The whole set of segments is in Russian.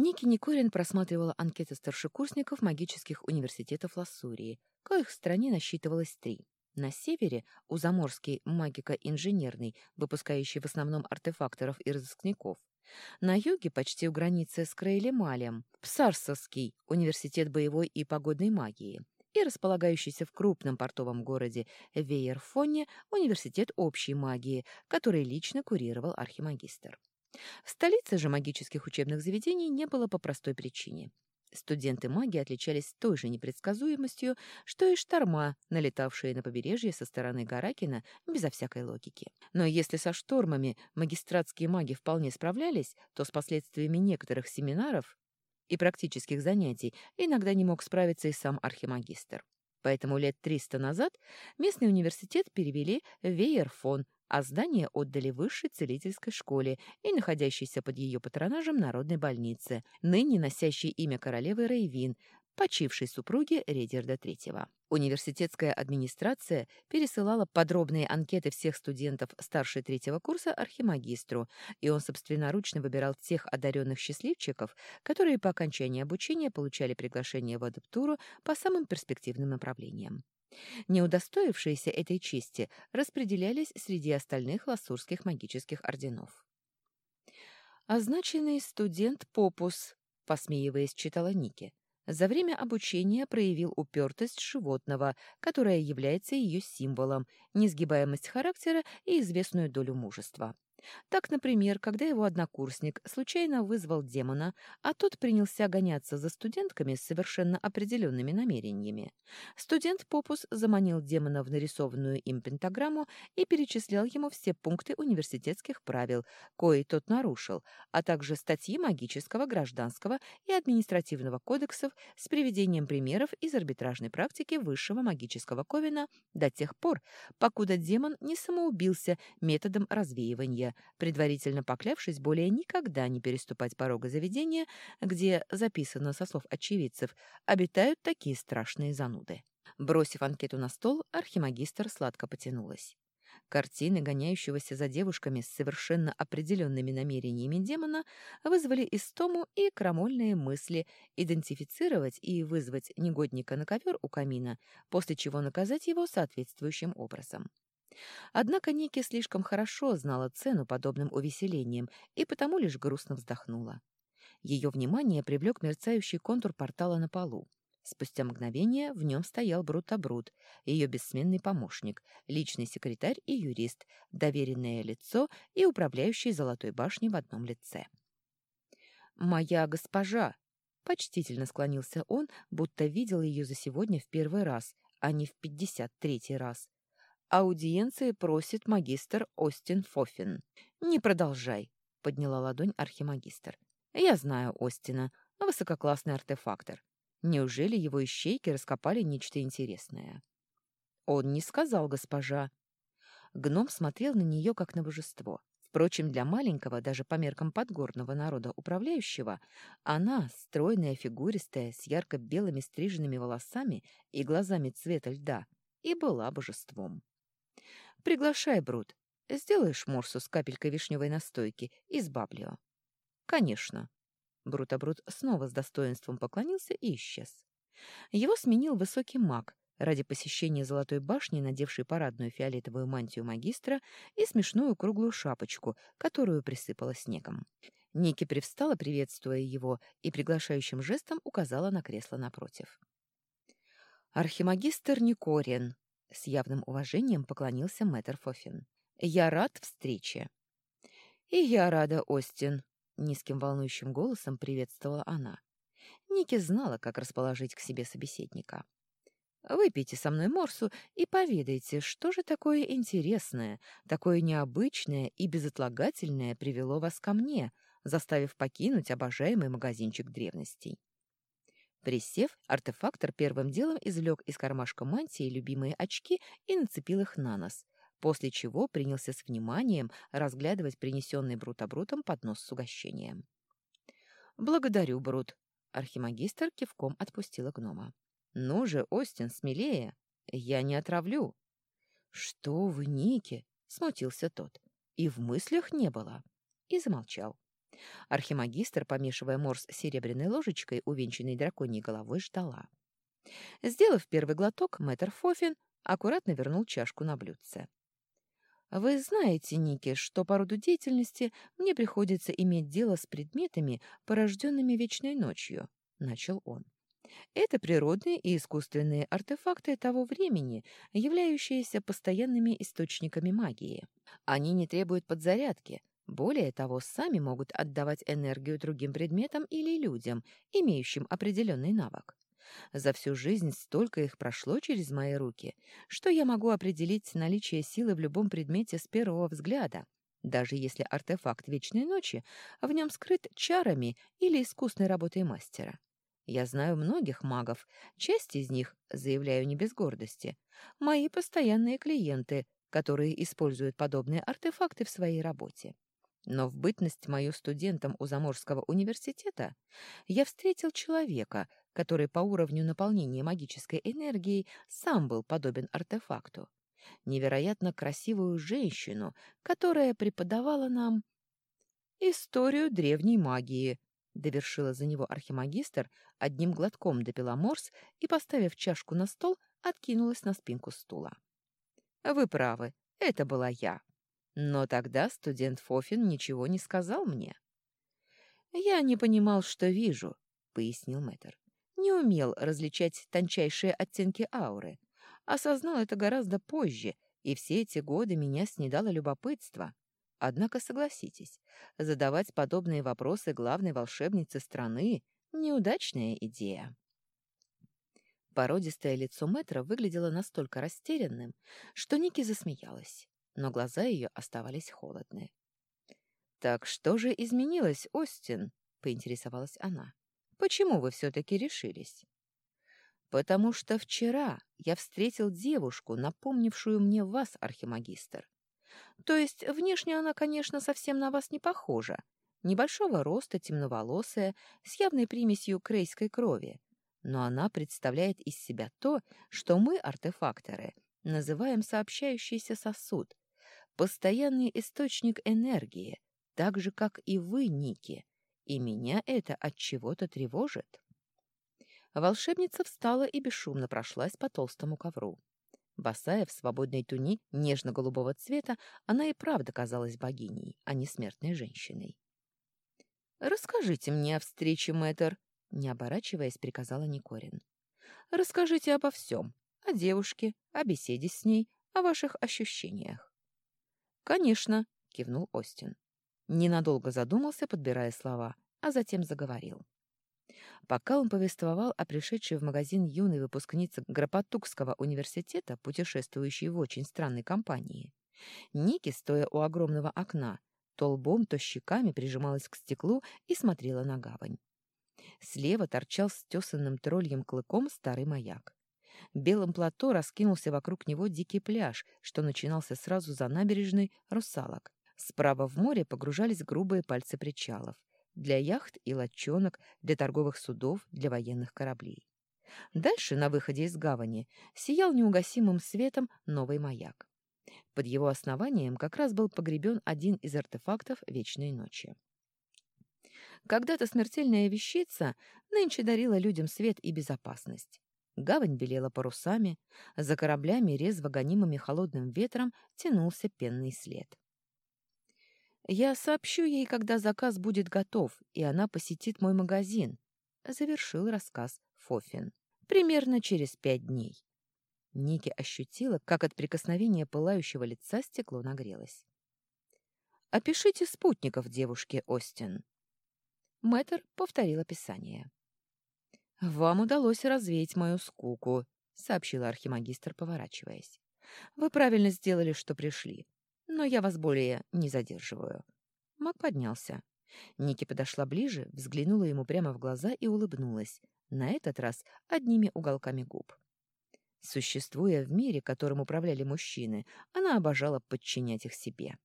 Ники Никорин просматривала анкеты старшекурсников магических университетов Лассурии, коих в стране насчитывалось три. На севере — у Заморский магико-инженерный, выпускающий в основном артефакторов и разыскников. На юге, почти у границы с Крейлемалем, Псарсовский университет боевой и погодной магии и располагающийся в крупном портовом городе Вейерфоне университет общей магии, который лично курировал архимагистр. В столице же магических учебных заведений не было по простой причине. Студенты магии отличались той же непредсказуемостью, что и шторма, налетавшие на побережье со стороны Гаракина безо всякой логики. Но если со штормами магистратские маги вполне справлялись, то с последствиями некоторых семинаров и практических занятий иногда не мог справиться и сам архимагистр. Поэтому лет триста назад местный университет перевели в Вейерфон, а здание отдали высшей целительской школе и находящейся под ее патронажем народной больнице, ныне носящей имя королевы Рейвин, почившей супруги Редерда III. Университетская администрация пересылала подробные анкеты всех студентов старше третьего курса архимагистру, и он собственноручно выбирал тех одаренных счастливчиков, которые по окончании обучения получали приглашение в адаптуру по самым перспективным направлениям. Не удостоившиеся этой чести распределялись среди остальных лассурских магических орденов. «Означенный студент Попус», — посмеиваясь, читала Ники, за время обучения проявил упертость животного, которая является ее символом, несгибаемость характера и известную долю мужества. Так, например, когда его однокурсник случайно вызвал демона, а тот принялся гоняться за студентками с совершенно определенными намерениями, студент Попус заманил демона в нарисованную им пентаграмму и перечислял ему все пункты университетских правил, кои тот нарушил, а также статьи магического, гражданского и административного кодексов с приведением примеров из арбитражной практики высшего магического ковена до тех пор, покуда демон не самоубился методом развеивания, предварительно поклявшись более никогда не переступать порога заведения, где, записано со слов очевидцев, обитают такие страшные зануды. Бросив анкету на стол, архимагистр сладко потянулась. Картины, гоняющегося за девушками с совершенно определенными намерениями демона, вызвали истому и крамольные мысли идентифицировать и вызвать негодника на ковер у камина, после чего наказать его соответствующим образом. Однако Ники слишком хорошо знала цену подобным увеселениям и потому лишь грустно вздохнула. Ее внимание привлек мерцающий контур портала на полу. Спустя мгновение в нем стоял Брутобрут, ее бессменный помощник, личный секретарь и юрист, доверенное лицо и управляющий Золотой башней в одном лице. «Моя госпожа!» — почтительно склонился он, будто видел ее за сегодня в первый раз, а не в пятьдесят третий раз. Аудиенции просит магистр Остин Фофин. «Не продолжай», — подняла ладонь архимагистр. «Я знаю Остина, высококлассный артефактор. Неужели его ищейки раскопали нечто интересное?» «Он не сказал, госпожа». Гном смотрел на нее, как на божество. Впрочем, для маленького, даже по меркам подгорного народа управляющего, она, стройная, фигуристая, с ярко-белыми стриженными волосами и глазами цвета льда, и была божеством. Приглашай, Брут. Сделаешь морсу с капелькой вишневой настойки из баблио. Конечно. Брутобрут снова с достоинством поклонился и исчез. Его сменил высокий маг, ради посещения Золотой башни, надевший парадную фиолетовую мантию магистра и смешную круглую шапочку, которую присыпала снегом. Ники привстала, приветствуя его, и приглашающим жестом указала на кресло напротив. «Архимагистр Никорин», с явным уважением поклонился мэтр Фофин. «Я рад встрече». «И я рада, Остин», — низким волнующим голосом приветствовала она. Ники знала, как расположить к себе собеседника. «Выпейте со мной морсу и поведайте, что же такое интересное, такое необычное и безотлагательное привело вас ко мне, заставив покинуть обожаемый магазинчик древностей». Присев, артефактор первым делом извлек из кармашка мантии любимые очки и нацепил их на нос, после чего принялся с вниманием разглядывать принесенный Брутобрутом поднос с угощением. «Благодарю, Брут!» — архимагистр кивком отпустила гнома. «Ну же, Остин, смелее! Я не отравлю!» «Что вы, Ники!» — смутился тот. «И в мыслях не было!» И замолчал. Архимагистр, помешивая морс серебряной ложечкой, увенчанной драконьей головой, ждала. Сделав первый глоток, мэтр Фофин аккуратно вернул чашку на блюдце. «Вы знаете, Ники, что по роду деятельности мне приходится иметь дело с предметами, порожденными вечной ночью», — начал он. Это природные и искусственные артефакты того времени, являющиеся постоянными источниками магии. Они не требуют подзарядки, более того, сами могут отдавать энергию другим предметам или людям, имеющим определенный навык. За всю жизнь столько их прошло через мои руки, что я могу определить наличие силы в любом предмете с первого взгляда, даже если артефакт Вечной Ночи в нем скрыт чарами или искусной работой мастера. Я знаю многих магов, часть из них, заявляю не без гордости, мои постоянные клиенты, которые используют подобные артефакты в своей работе. Но в бытность мою студентом у Заморского университета я встретил человека, который по уровню наполнения магической энергией сам был подобен артефакту. Невероятно красивую женщину, которая преподавала нам историю древней магии, довершила за него архимагистр, одним глотком допила морс и, поставив чашку на стол, откинулась на спинку стула. «Вы правы, это была я. Но тогда студент Фофин ничего не сказал мне». «Я не понимал, что вижу», — пояснил мэтр. «Не умел различать тончайшие оттенки ауры. Осознал это гораздо позже, и все эти годы меня снедало любопытство. Однако согласитесь, задавать подобные вопросы главной волшебнице страны — неудачная идея. Породистое лицо Мэтра выглядело настолько растерянным, что Ники засмеялась, но глаза ее оставались холодны. «Так что же изменилось, Остин?» — поинтересовалась она. «Почему вы все-таки решились?» «Потому что вчера я встретил девушку, напомнившую мне вас, архимагистр. То есть внешне она, конечно, совсем на вас не похожа. Небольшого роста, темноволосая, с явной примесью крейской крови. Но она представляет из себя то, что мы, артефакторы, называем сообщающийся сосуд. Постоянный источник энергии, так же, как и вы, Ники. И меня это от чего-то тревожит. Волшебница встала и бесшумно прошлась по толстому ковру. Босая в свободной тунике нежно-голубого цвета, она и правда казалась богиней, а не смертной женщиной. «Расскажите мне о встрече, мэтр», — не оборачиваясь, приказала Никорин. «Расскажите обо всем. О девушке, о беседе с ней, о ваших ощущениях». «Конечно», — кивнул Остин. Ненадолго задумался, подбирая слова, а затем заговорил. Пока он повествовал о пришедшей в магазин юной выпускнице Гропотукского университета, путешествующей в очень странной компании, Ники, стоя у огромного окна, то лбом, то щеками прижималась к стеклу и смотрела на гавань. Слева торчал с тесанным тролльем клыком старый маяк. Белым плато раскинулся вокруг него дикий пляж, что начинался сразу за набережной русалок. Справа в море погружались грубые пальцы причалов для яхт и лодчонок, для торговых судов, для военных кораблей. Дальше, на выходе из гавани, сиял неугасимым светом новый маяк. Под его основанием как раз был погребен один из артефактов Вечной Ночи. Когда-то смертельная вещица нынче дарила людям свет и безопасность. Гавань белела парусами, за кораблями, резво гонимыми холодным ветром, тянулся пенный след. Я сообщу ей, когда заказ будет готов, и она посетит мой магазин, завершил рассказ Фофин. Примерно через пять дней. Ники ощутила, как от прикосновения пылающего лица стекло нагрелось. «Опишите спутников девушки, Остин». Мэтр повторил описание. «Вам удалось развеять мою скуку», — сообщила архимагистр, поворачиваясь. «Вы правильно сделали, что пришли но я вас более не задерживаю». Мак поднялся. Ники подошла ближе, взглянула ему прямо в глаза и улыбнулась, на этот раз одними уголками губ. Существуя в мире, которым управляли мужчины, она обожала подчинять их себе.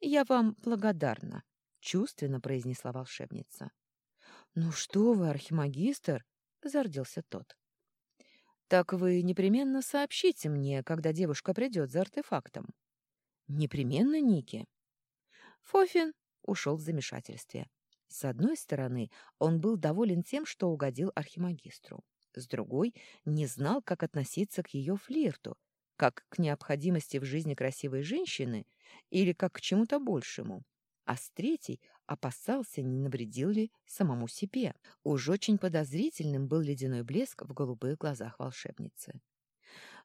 «Я вам благодарна», — чувственно произнесла волшебница. «Ну что вы, архимагистр!» — зардился тот. «Так вы непременно сообщите мне, когда девушка придет за артефактом». Непременно Ники. Фофин, ушел в замешательстве. С одной стороны, он был доволен тем, что угодил архимагистру. С другой, не знал, как относиться к ее флирту, как к необходимости в жизни красивой женщины или как к чему-то большему. А с третьей опасался, не навредил ли самому себе. Уж очень подозрительным был ледяной блеск в голубых глазах волшебницы.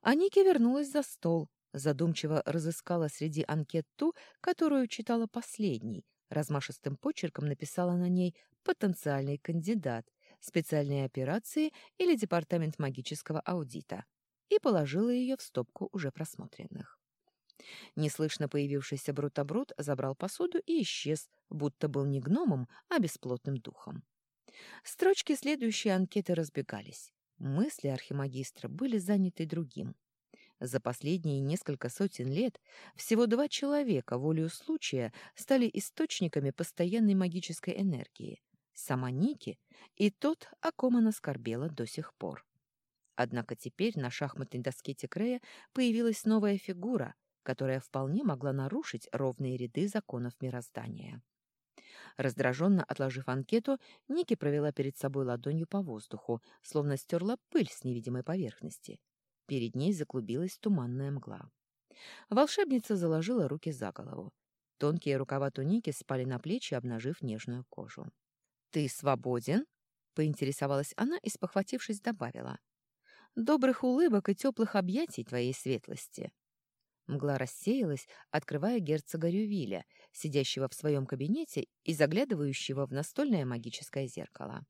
Аники вернулась за стол, задумчиво разыскала среди анкет ту, которую читала последней, размашистым почерком написала на ней «потенциальный кандидат», «специальные операции» или «департамент магического аудита» и положила ее в стопку уже просмотренных. Неслышно появившийся Брутобрут забрал посуду и исчез, будто был не гномом, а бесплотным духом. Строчки следующей анкеты разбегались. Мысли архимагистра были заняты другим. За последние несколько сотен лет всего два человека волею случая стали источниками постоянной магической энергии — сама Ники и тот, о ком она скорбела до сих пор. Однако теперь на шахматной доске Текрея появилась новая фигура, которая вполне могла нарушить ровные ряды законов мироздания. Раздраженно отложив анкету, Ники провела перед собой ладонью по воздуху, словно стерла пыль с невидимой поверхности. Перед ней заклубилась туманная мгла. Волшебница заложила руки за голову. Тонкие рукава туники спали на плечи, обнажив нежную кожу. «Ты свободен?» — поинтересовалась она и, спохватившись, добавила. «Добрых улыбок и теплых объятий твоей светлости!» Мгла рассеялась, открывая герцога Рювиля, сидящего в своем кабинете и заглядывающего в настольное магическое зеркало.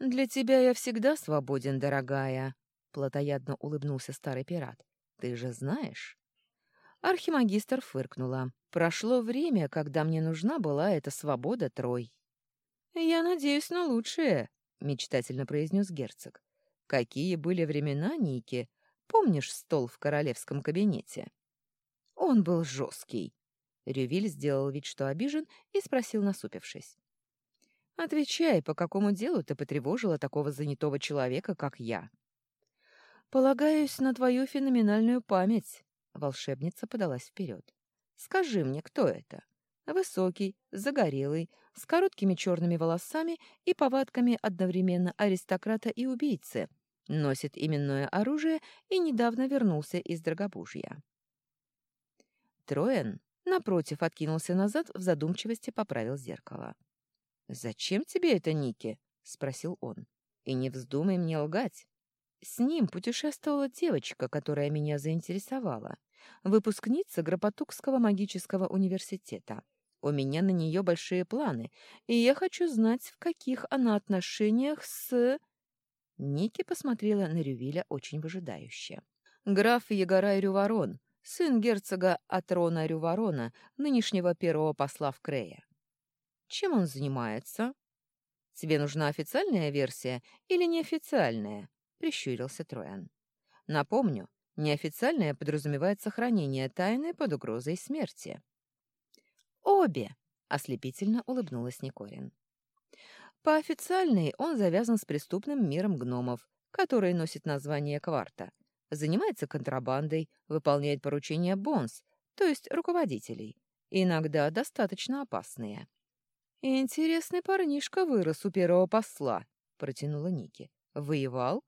«Для тебя я всегда свободен, дорогая», — плотоядно улыбнулся старый пират. «Ты же знаешь?» Архимагистр фыркнула. «Прошло время, когда мне нужна была эта свобода, Трой». «Я надеюсь на лучшее», — мечтательно произнес герцог. «Какие были времена, Ники? Помнишь стол в королевском кабинете?» Он был жесткий. Рювиль сделал вид, что обижен, и спросил, насупившись. «Отвечай, по какому делу ты потревожила такого занятого человека, как я?» «Полагаюсь на твою феноменальную память», — волшебница подалась вперед. «Скажи мне, кто это? Высокий, загорелый, с короткими черными волосами и повадками одновременно аристократа и убийцы, носит именное оружие и недавно вернулся из Драгобужья». Троен, напротив, откинулся назад, в задумчивости поправил зеркало. «Зачем тебе это, Ники?» — спросил он. «И не вздумай мне лгать. С ним путешествовала девочка, которая меня заинтересовала, выпускница Гропотукского магического университета. У меня на нее большие планы, и я хочу знать, в каких она отношениях с...» Ники посмотрела на Рювиля очень выжидающе. «Граф Егорай Рюворон, сын герцога Атрона Рюворона, нынешнего первого посла в Крее. Чем он занимается? Тебе нужна официальная версия или неофициальная? Прищурился Троян. Напомню, неофициальная подразумевает сохранение тайны под угрозой смерти. Обе! Ослепительно улыбнулась Никорин. По официальной он завязан с преступным миром гномов, который носит название Кварта — занимается контрабандой, выполняет поручения бонс, то есть руководителей, иногда достаточно опасные. «Интересный парнишка вырос у первого посла», — протянула Ники. «Воевал?»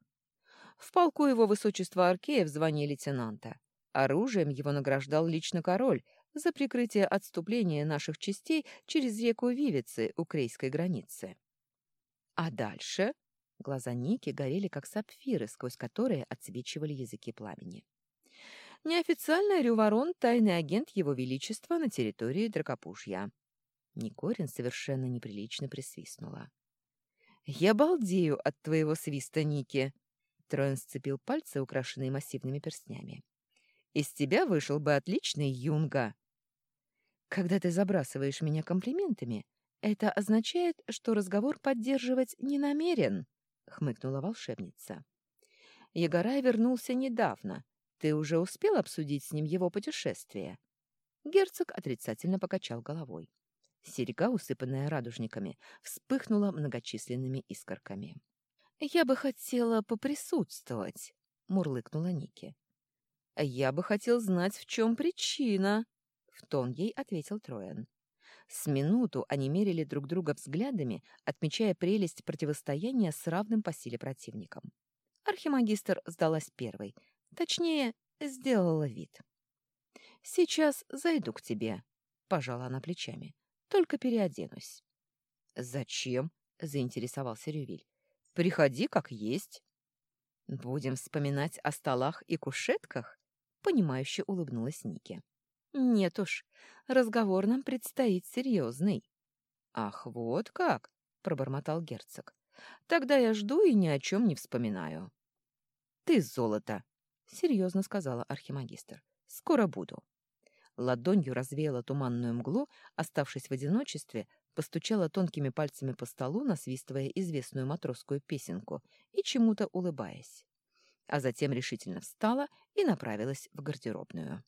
В полку его высочества Аркея в звании лейтенанта. Оружием его награждал лично король за прикрытие отступления наших частей через реку Вивицы у крейской границы. А дальше Глаза Ники горели, как сапфиры, сквозь которые отсвечивали языки пламени. Неофициально Рюворон — тайный агент Его Величества на территории Дракопушья. Никорин совершенно неприлично присвистнула. «Я балдею от твоего свиста, Ники!» Троен сцепил пальцы, украшенные массивными перстнями. «Из тебя вышел бы отличный юнга!» «Когда ты забрасываешь меня комплиментами, это означает, что разговор поддерживать не намерен», — хмыкнула волшебница. «Егорай вернулся недавно. Ты уже успел обсудить с ним его путешествие?» Герцог отрицательно покачал головой. Серега, усыпанная радужниками, вспыхнула многочисленными искорками. «Я бы хотела поприсутствовать», — мурлыкнула Ники. «Я бы хотел знать, в чем причина», — в тон ей ответил Троян. С минуту они мерили друг друга взглядами, отмечая прелесть противостояния с равным по силе противником. Архимагистр сдалась первой, точнее, сделала вид. «Сейчас зайду к тебе», — пожала она плечами. «Только переоденусь». «Зачем?» — заинтересовался Рювиль. «Приходи как есть». «Будем вспоминать о столах и кушетках?» — понимающе улыбнулась Нике. «Нет уж, разговор нам предстоит серьезный». «Ах, вот как!» — пробормотал герцог. «Тогда я жду и ни о чем не вспоминаю». «Ты золото!» — серьезно сказала архимагистр. «Скоро буду». Ладонью развеяла туманную мглу, оставшись в одиночестве, постучала тонкими пальцами по столу, насвистывая известную матросскую песенку и чему-то улыбаясь. А затем решительно встала и направилась в гардеробную.